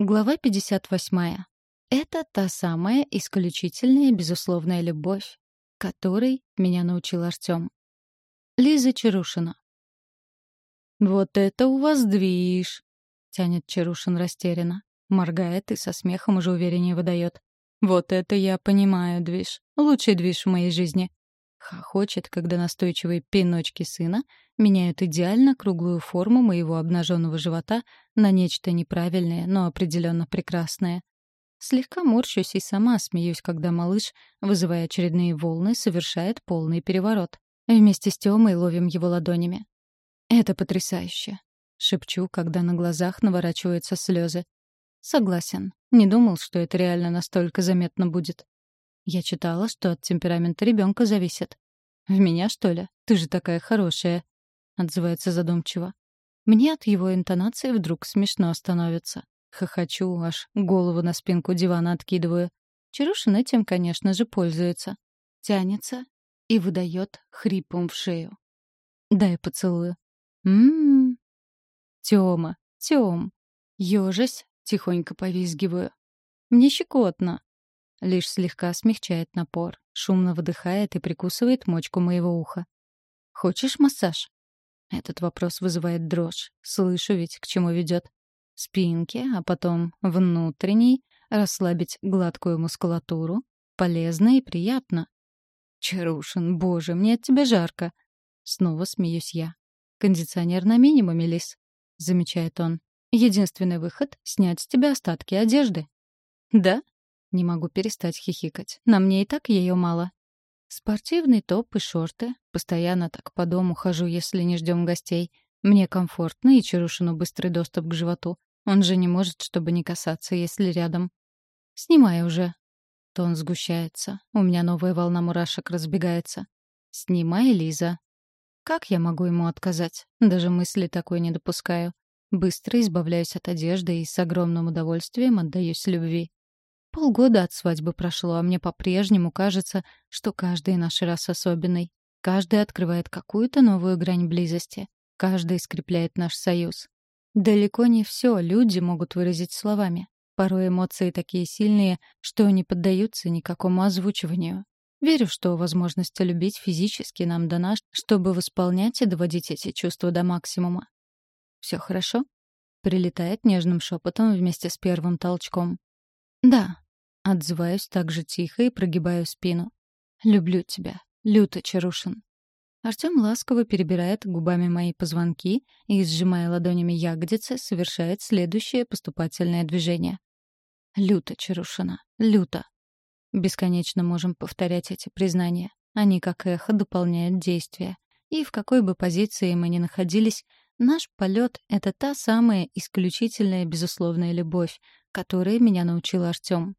Глава 58. Это та самая исключительная безусловная любовь, которой меня научил Артём. Лиза Чарушина. «Вот это у вас движ!» — тянет Чарушин растерянно. Моргает и со смехом уже увереннее выдает. «Вот это я понимаю, движ. Лучший движ в моей жизни. Хохочет, когда настойчивые пиночки сына меняют идеально круглую форму моего обнаженного живота на нечто неправильное, но определенно прекрасное. Слегка морщусь и сама смеюсь, когда малыш, вызывая очередные волны, совершает полный переворот. Вместе с Тёмой ловим его ладонями. «Это потрясающе», — шепчу, когда на глазах наворачиваются слезы. «Согласен. Не думал, что это реально настолько заметно будет. Я читала, что от темперамента ребенка зависит. «В меня, что ли? Ты же такая хорошая», — отзывается задумчиво. Мне от его интонации вдруг смешно становится. Хохочу, аж голову на спинку дивана откидываю. Чарушин этим, конечно же, пользуется. Тянется и выдает хрипом в шею. Дай поцелую. Мм. Тёма, Тём. Ёжась, тихонько повизгиваю. Мне щекотно. Лишь слегка смягчает напор, шумно выдыхает и прикусывает мочку моего уха. «Хочешь массаж?» Этот вопрос вызывает дрожь. Слышу ведь, к чему ведет. Спинки, а потом внутренний, расслабить гладкую мускулатуру. Полезно и приятно. «Чарушин, боже, мне от тебя жарко!» Снова смеюсь я. «Кондиционер на минимуме, Лис», — замечает он. «Единственный выход — снять с тебя остатки одежды». «Да?» Не могу перестать хихикать. На мне и так ее мало. Спортивный топ и шорты. Постоянно так по дому хожу, если не ждем гостей. Мне комфортно и Чарушину быстрый доступ к животу. Он же не может, чтобы не касаться, если рядом. «Снимай уже». Тон сгущается. У меня новая волна мурашек разбегается. «Снимай, Лиза». Как я могу ему отказать? Даже мысли такой не допускаю. Быстро избавляюсь от одежды и с огромным удовольствием отдаюсь любви. Полгода от свадьбы прошло, а мне по-прежнему кажется, что каждый наш раз особенный. Каждый открывает какую-то новую грань близости. Каждый скрепляет наш союз. Далеко не все люди могут выразить словами. Порой эмоции такие сильные, что не поддаются никакому озвучиванию. Верю, что возможность любить физически нам дана, чтобы восполнять и доводить эти чувства до максимума. «Все хорошо?» — прилетает нежным шепотом вместе с первым толчком. «Да», — отзываюсь так же тихо и прогибаю спину. «Люблю тебя, люто, Чарушин». Артём ласково перебирает губами мои позвонки и, сжимая ладонями ягодицы, совершает следующее поступательное движение. «Люто, Чарушина, люто». Бесконечно можем повторять эти признания. Они, как эхо, дополняют действия. И в какой бы позиции мы ни находились, наш полет — это та самая исключительная безусловная любовь, которой меня научил Артём.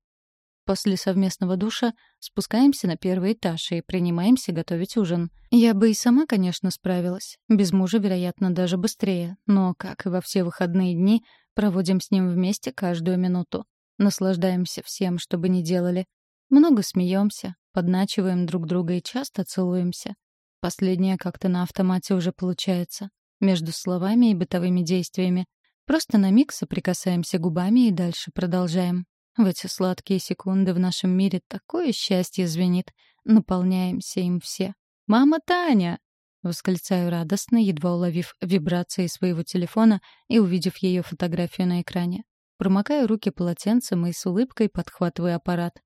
После совместного душа спускаемся на первый этаж и принимаемся готовить ужин. Я бы и сама, конечно, справилась. Без мужа, вероятно, даже быстрее. Но, как и во все выходные дни, проводим с ним вместе каждую минуту. Наслаждаемся всем, что бы ни делали. Много смеемся, подначиваем друг друга и часто целуемся. Последнее как-то на автомате уже получается. Между словами и бытовыми действиями. Просто на миг соприкасаемся губами и дальше продолжаем. В эти сладкие секунды в нашем мире такое счастье звенит. Наполняемся им все. «Мама Таня!» Восклицаю радостно, едва уловив вибрации своего телефона и увидев ее фотографию на экране. Промокаю руки полотенцем и с улыбкой подхватываю аппарат.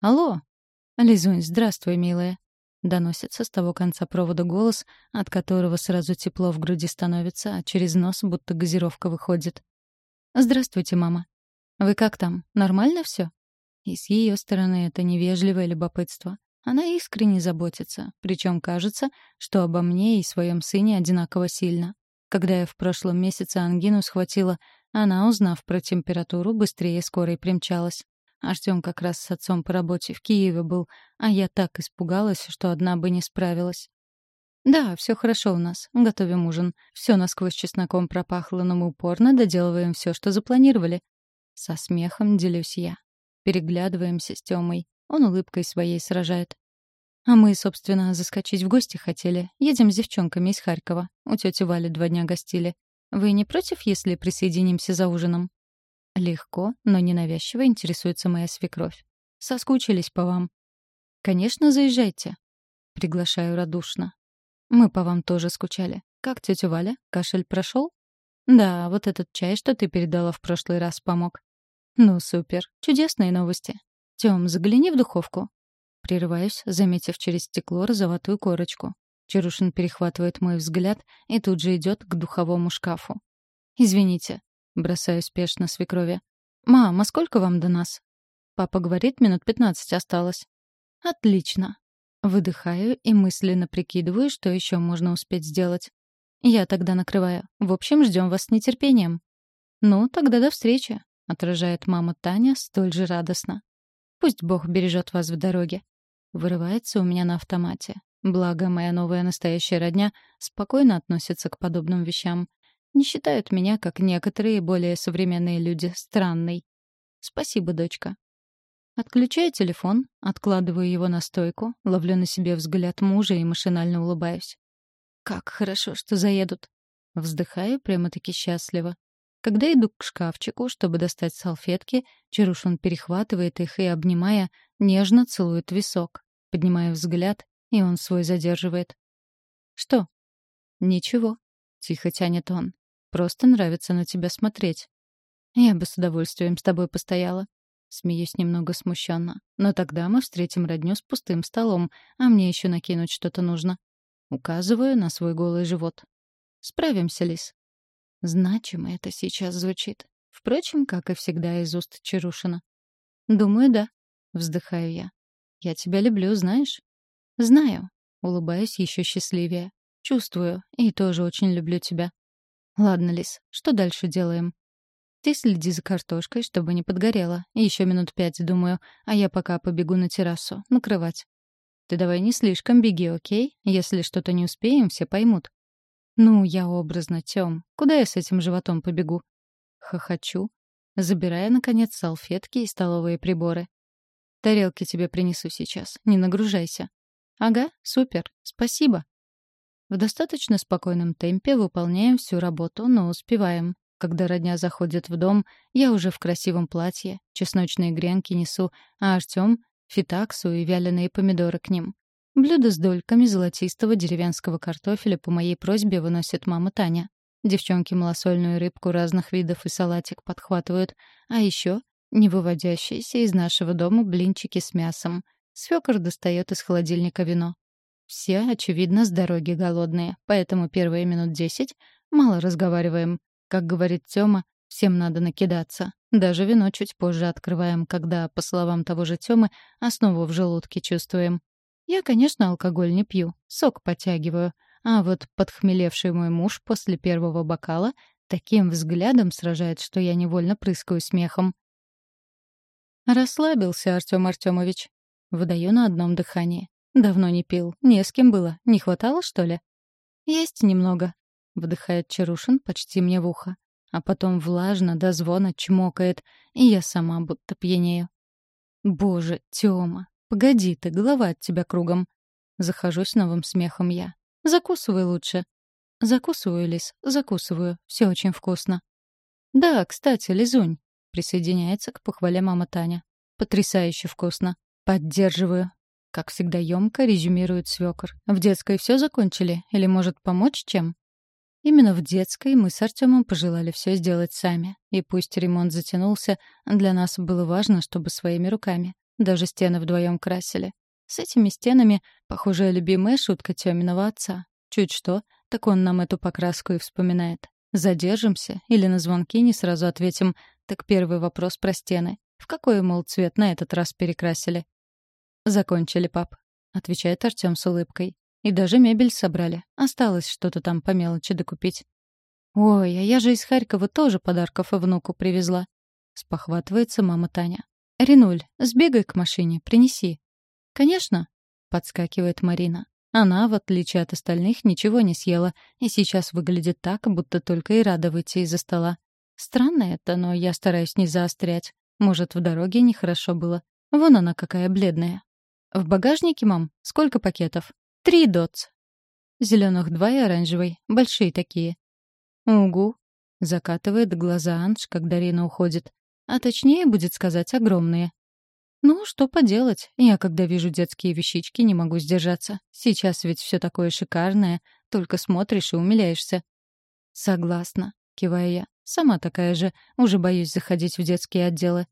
«Алло!» «Лизунь, здравствуй, милая!» Доносится с того конца провода голос, от которого сразу тепло в груди становится, а через нос будто газировка выходит. «Здравствуйте, мама. Вы как там? Нормально все? И с ее стороны это невежливое любопытство. Она искренне заботится, причем кажется, что обо мне и своем сыне одинаково сильно. Когда я в прошлом месяце ангину схватила, она, узнав про температуру, быстрее скорой примчалась. Артём как раз с отцом по работе в Киеве был, а я так испугалась, что одна бы не справилась. «Да, все хорошо у нас. Готовим ужин. Все насквозь чесноком пропахло, но мы упорно доделываем все, что запланировали». Со смехом делюсь я. Переглядываемся с Тёмой. Он улыбкой своей сражает. А мы, собственно, заскочить в гости хотели. Едем с девчонками из Харькова. У тети Вали два дня гостили. Вы не против, если присоединимся за ужином? Легко, но ненавязчиво интересуется моя свекровь. Соскучились по вам. Конечно, заезжайте. Приглашаю радушно. Мы по вам тоже скучали. Как тетя Валя? Кашель прошел? Да, вот этот чай, что ты передала в прошлый раз, помог. Ну, супер. Чудесные новости. Тём, загляни в духовку. Прерываюсь, заметив через стекло розоватую корочку. Чарушин перехватывает мой взгляд и тут же идет к духовому шкафу. «Извините», — бросаю спешно свекрови. «Мам, а сколько вам до нас?» Папа говорит, минут пятнадцать осталось. «Отлично». Выдыхаю и мысленно прикидываю, что еще можно успеть сделать. Я тогда накрываю. В общем, ждем вас с нетерпением. «Ну, тогда до встречи», — отражает мама Таня столь же радостно. «Пусть Бог бережет вас в дороге». Вырывается у меня на автомате. Благо, моя новая настоящая родня спокойно относится к подобным вещам. Не считают меня, как некоторые более современные люди, странной. Спасибо, дочка. Отключаю телефон, откладываю его на стойку, ловлю на себе взгляд мужа и машинально улыбаюсь. Как хорошо, что заедут. Вздыхаю прямо-таки счастливо. Когда иду к шкафчику, чтобы достать салфетки, Чарушин перехватывает их и, обнимая, нежно целует висок. Поднимая взгляд, и он свой задерживает. «Что?» «Ничего», — тихо тянет он. «Просто нравится на тебя смотреть». «Я бы с удовольствием с тобой постояла». Смеюсь немного смущенно. «Но тогда мы встретим родню с пустым столом, а мне еще накинуть что-то нужно». Указываю на свой голый живот. «Справимся, Лис». Значимо это сейчас звучит. Впрочем, как и всегда из уст Чарушина. «Думаю, да», — вздыхаю я. «Я тебя люблю, знаешь?» «Знаю», — улыбаюсь еще счастливее. «Чувствую, и тоже очень люблю тебя». «Ладно, Лис, что дальше делаем?» «Ты следи за картошкой, чтобы не подгорела. Еще минут пять, думаю, а я пока побегу на террасу, накрывать». «Ты давай не слишком беги, окей? Если что-то не успеем, все поймут». «Ну, я образно, Тём. Куда я с этим животом побегу?» Хохочу, забирая, наконец, салфетки и столовые приборы. «Тарелки тебе принесу сейчас. Не нагружайся». «Ага, супер. Спасибо». В достаточно спокойном темпе выполняем всю работу, но успеваем. Когда родня заходит в дом, я уже в красивом платье, чесночные гренки несу, а Артём — фитаксу и вяленые помидоры к ним. Блюдо с дольками золотистого деревенского картофеля по моей просьбе выносит мама Таня. Девчонки малосольную рыбку разных видов и салатик подхватывают, а еще не выводящиеся из нашего дома блинчики с мясом, Свёкор достает из холодильника вино. Все, очевидно, с дороги голодные, поэтому первые минут десять мало разговариваем. Как говорит Тёма, всем надо накидаться. Даже вино чуть позже открываем, когда, по словам того же Тёмы, основу в желудке чувствуем. Я, конечно, алкоголь не пью, сок подтягиваю. А вот подхмелевший мой муж после первого бокала таким взглядом сражает, что я невольно прыскаю смехом. «Расслабился, Артём Артёмович», Выдаю на одном дыхании. Давно не пил. Не с кем было. Не хватало, что ли? Есть немного. Вдыхает Чарушин почти мне в ухо. А потом влажно до звона чмокает, и я сама будто пьянею. Боже, Тёма, погоди ты, голова от тебя кругом. Захожусь новым смехом я. Закусывай лучше. Закусываю, Лис, закусываю. Все очень вкусно. Да, кстати, Лизунь. Присоединяется к похвале мама Таня. Потрясающе вкусно. «Поддерживаю». Как всегда ёмко резюмирует свёкор. «В детской всё закончили? Или, может, помочь чем?» Именно в детской мы с Артёмом пожелали всё сделать сами. И пусть ремонт затянулся, для нас было важно, чтобы своими руками. Даже стены вдвоем красили. С этими стенами, похожая любимая шутка Тёминого отца. Чуть что, так он нам эту покраску и вспоминает. Задержимся или на звонки не сразу ответим, так первый вопрос про стены. В какой, мол, цвет на этот раз перекрасили? «Закончили, пап», — отвечает Артём с улыбкой. «И даже мебель собрали. Осталось что-то там по мелочи докупить». «Ой, а я же из Харькова тоже подарков и внуку привезла», — спохватывается мама Таня. «Ринуль, сбегай к машине, принеси». «Конечно», — подскакивает Марина. Она, в отличие от остальных, ничего не съела и сейчас выглядит так, будто только и рада выйти из-за стола. Странно это, но я стараюсь не заострять. Может, в дороге нехорошо было. Вон она какая бледная. В багажнике, мам, сколько пакетов? Три дотс. Зеленых два и оранжевый. Большие такие. Угу. Закатывает глаза Анж, когда Рина уходит. А точнее, будет сказать, огромные. Ну, что поделать, я, когда вижу детские вещички, не могу сдержаться. Сейчас ведь все такое шикарное, только смотришь и умиляешься. Согласна, киваю я. Сама такая же, уже боюсь заходить в детские отделы.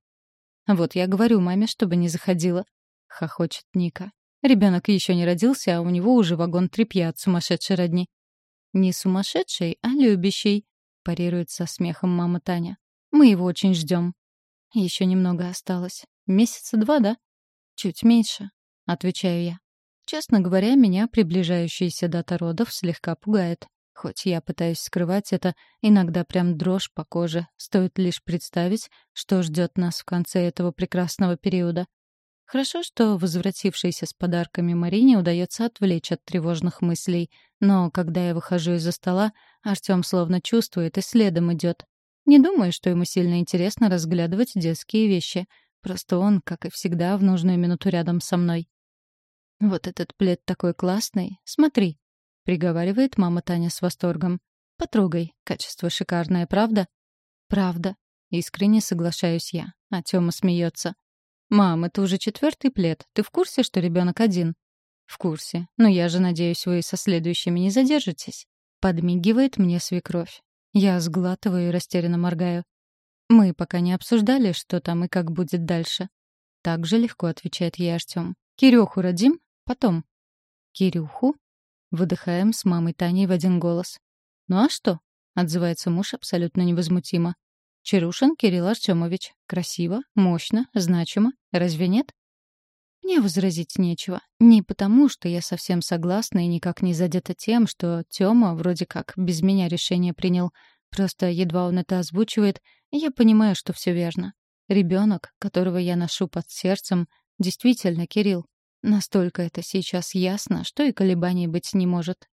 Вот я говорю маме, чтобы не заходила. Хохочет Ника. Ребенок еще не родился, а у него уже вагон тряпья от сумасшедшей родни. Не сумасшедший, а любящий, парирует со смехом мама Таня. Мы его очень ждем. Еще немного осталось. Месяца два, да? Чуть меньше, отвечаю я. Честно говоря, меня приближающаяся дата родов слегка пугает. Хоть я пытаюсь скрывать это, иногда прям дрожь по коже. Стоит лишь представить, что ждет нас в конце этого прекрасного периода. Хорошо, что возвратившейся с подарками Марине удается отвлечь от тревожных мыслей. Но когда я выхожу из-за стола, Артём словно чувствует и следом идет. Не думаю, что ему сильно интересно разглядывать детские вещи. Просто он, как и всегда, в нужную минуту рядом со мной. «Вот этот плед такой классный. Смотри», — приговаривает мама Таня с восторгом. «Потрогай. Качество шикарное, правда?» «Правда». Искренне соглашаюсь я, а Тёма смеется. «Мам, это уже четвертый плед. Ты в курсе, что ребенок один?» «В курсе. Но я же надеюсь, вы со следующими не задержитесь». Подмигивает мне свекровь. Я сглатываю и растерянно моргаю. Мы пока не обсуждали, что там и как будет дальше. Так же легко отвечает ей Артём. Кирюху родим? Потом. Кирюху? Выдыхаем с мамой Таней в один голос. «Ну а что?» — отзывается муж абсолютно невозмутимо. «Чарушин Кирилл Артемович. Красиво, мощно, значимо. Разве нет?» Мне возразить нечего. Не потому, что я совсем согласна и никак не задета тем, что Тёма вроде как без меня решение принял. Просто едва он это озвучивает, я понимаю, что все верно. Ребенок, которого я ношу под сердцем, действительно Кирилл. Настолько это сейчас ясно, что и колебаний быть не может.